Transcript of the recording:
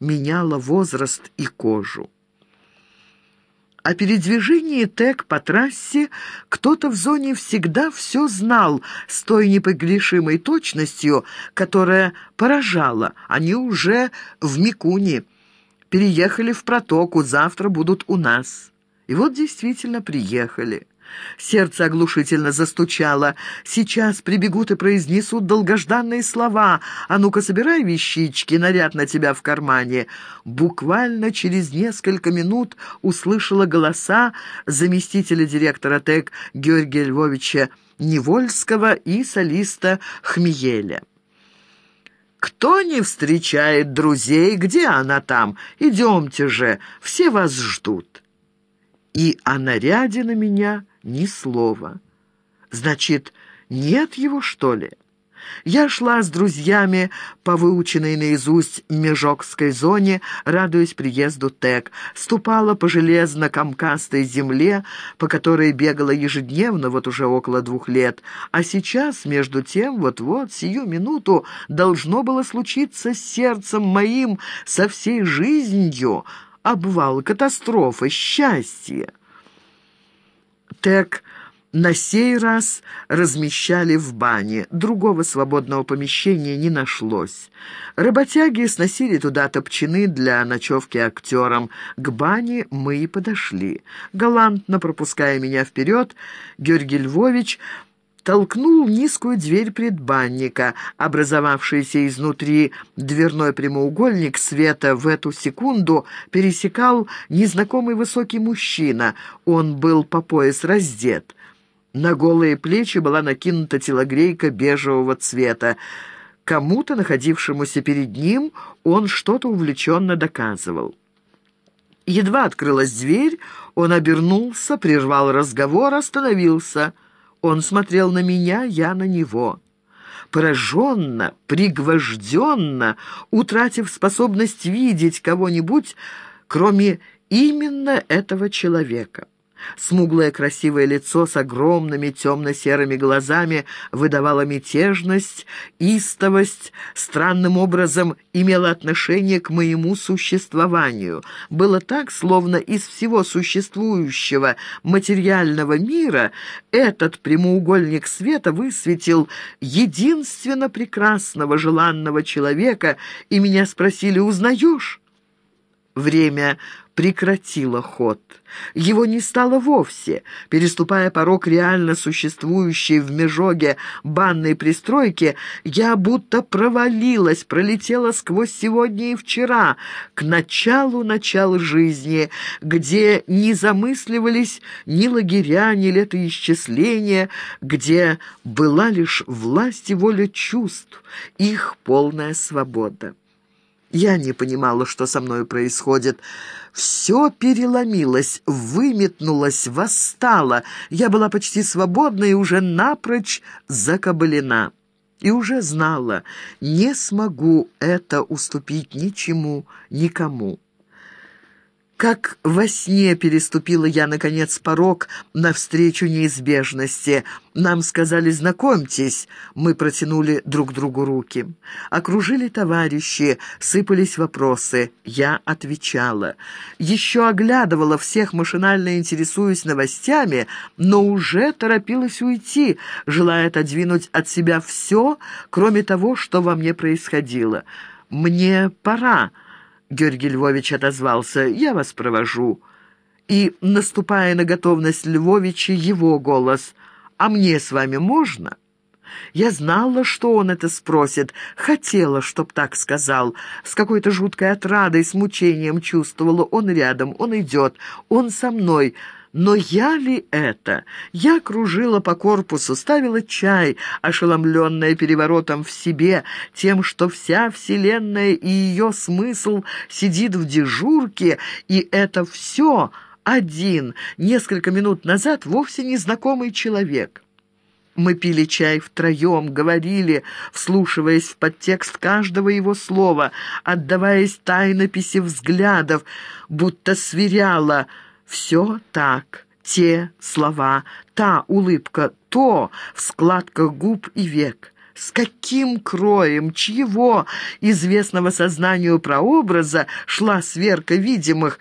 меняла возраст и кожу. О передвижении ТЭК по трассе кто-то в зоне всегда все знал с той непогрешимой точностью, которая поражала. Они уже в Микуне. Переехали в протоку, завтра будут у нас. И вот действительно приехали. Сердце оглушительно застучало. Сейчас прибегут и произнесут долгожданные слова. «А ну-ка, собирай вещички, наряд на тебя в кармане». Буквально через несколько минут услышала голоса заместителя директора ТЭК Георгия Львовича Невольского и солиста Хмиеля. «Кто не встречает друзей? Где она там? Идемте же, все вас ждут». И о наряде на меня ни слова. Значит, нет его, что ли? Я шла с друзьями по выученной наизусть Межокской зоне, радуясь приезду ТЭК, ступала по железно-камкастой земле, по которой бегала ежедневно вот уже около двух лет, а сейчас, между тем, вот-вот, сию минуту, должно было случиться с сердцем моим, со всей жизнью, обвал, катастрофа, счастье. Тек на сей раз размещали в бане. Другого свободного помещения не нашлось. Работяги сносили туда топчины для ночевки актерам. К бане мы и подошли. Галантно пропуская меня вперед, Георгий Львович толкнул низкую дверь предбанника. Образовавшийся изнутри дверной прямоугольник света в эту секунду пересекал незнакомый высокий мужчина. Он был по пояс раздет. На голые плечи была накинута телогрейка бежевого цвета. Кому-то, находившемуся перед ним, он что-то увлеченно доказывал. Едва открылась дверь, он обернулся, прервал разговор, остановился — он смотрел на меня, я на него. Пораженно, пригвожденно, утратив способность видеть кого-нибудь, кроме именно этого человека. Смуглое красивое лицо с огромными темно-серыми глазами выдавало мятежность, истовость, странным образом имело отношение к моему существованию. Было так, словно из всего существующего материального мира этот прямоугольник света высветил единственно прекрасного желанного человека, и меня спросили «Узнаешь?» Время прекратило ход. Его не стало вовсе. Переступая порог реально существующей в Межоге банной пристройки, я будто провалилась, пролетела сквозь сегодня и вчера, к началу начала жизни, где не замысливались ни лагеря, ни летоисчисления, где была лишь власть и воля чувств, их полная свобода. Я не понимала, что со мной происходит. Все переломилось, выметнулось, восстало. Я была почти свободна и уже напрочь закабалена. И уже знала, не смогу это уступить ничему, никому. Как во сне переступила я, наконец, порог навстречу неизбежности. Нам сказали «знакомьтесь». Мы протянули друг другу руки. Окружили товарищи, сыпались вопросы. Я отвечала. Еще оглядывала всех, машинально интересуясь новостями, но уже торопилась уйти, желая отодвинуть от себя все, кроме того, что во мне происходило. «Мне пора». Георгий Львович отозвался, «Я вас провожу». И, наступая на готовность Львовича, его голос, «А мне с вами можно?» Я знала, что он это спросит, хотела, чтоб так сказал. С какой-то жуткой отрадой, с мучением чувствовала, он рядом, он идет, он со мной — но я ли это? Я кружила по корпусу, ставила чай, ошеломленная переворотом в себе, тем, что вся Вселенная и ее смысл сидит в дежурке, и это все один, несколько минут назад вовсе незнакомый человек. Мы пили чай втроем, говорили, вслушиваясь в подтекст каждого его слова, отдаваясь тайнописи взглядов, будто сверяла — все так, те слова, та улыбка, то в складках губ и век. С каким кроем, чьего известного сознанию прообраза шла сверка видимых,